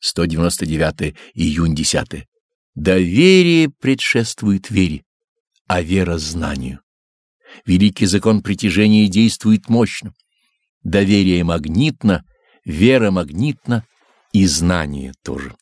199 июнь 10. Доверие предшествует вере, а вера — знанию. Великий закон притяжения действует мощно. Доверие магнитно, вера магнитна и знание тоже.